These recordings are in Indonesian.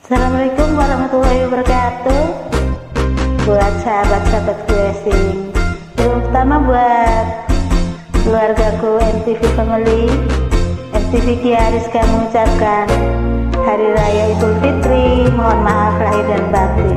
Assalamualaikum warahmatullahi wabarakatuh. Buat sahabat-sahabat gue asing Terutama buat keluargaku MTV Family. MTV Kiaris kami mengucapkan Hari Raya Idul Fitri. Mohon maaf lahir dan batin.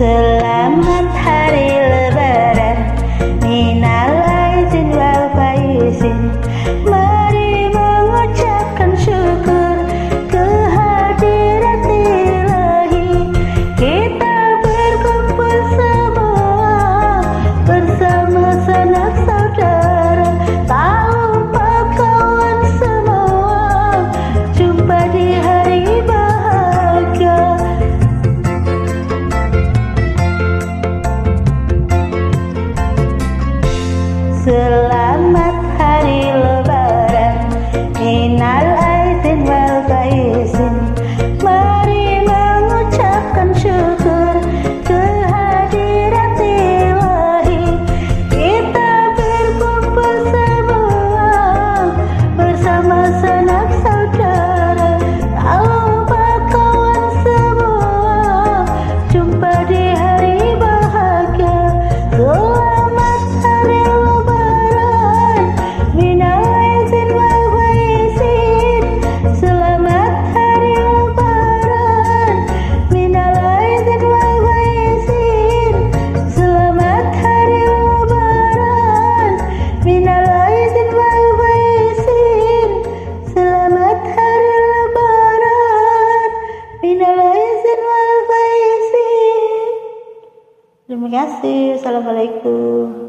es Yeah. Kasih. Assalamualaikum.